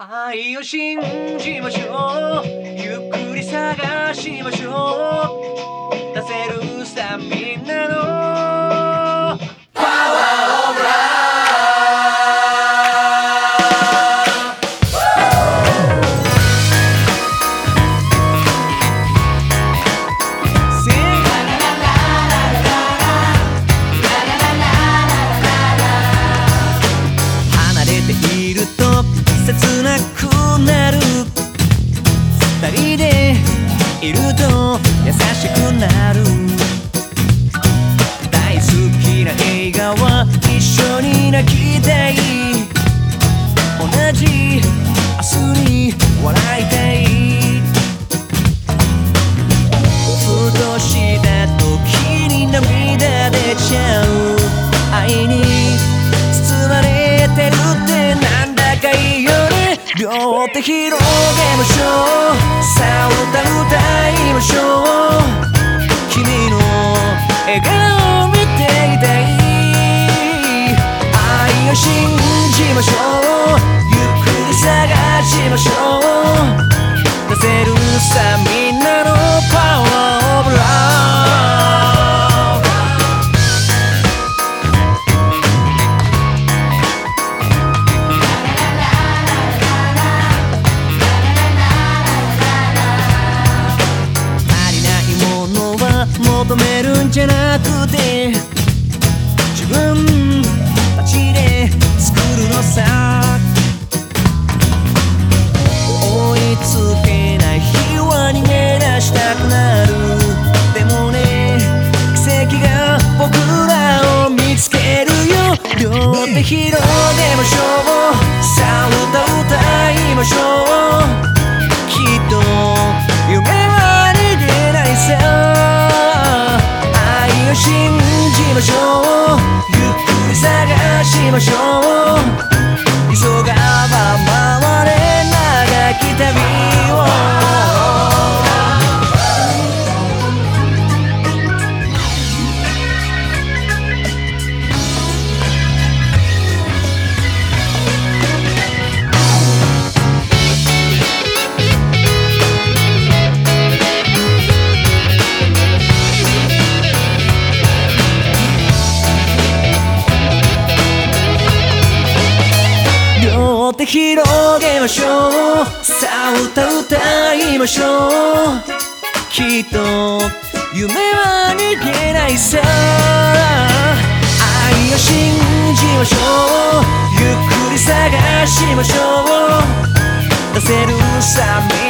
愛を信じましょう。ゆっくり探しましょう。出せるさみんなのくなる。二人でいると優しくなる。両手広げましょうさあ歌歌いましょう君の笑顔を見ていたい愛を信じましょうゆっくり探しましょう出せるさみんな両手広げましょうさあ歌歌いましょうきっと夢は逃げないさ愛を信じましょうゆっくり探しましょうって広げましょう。さあ歌歌いましょう。きっと夢は逃げないさ。愛を信じましょう。ゆっくり探しましょう。出せるさみ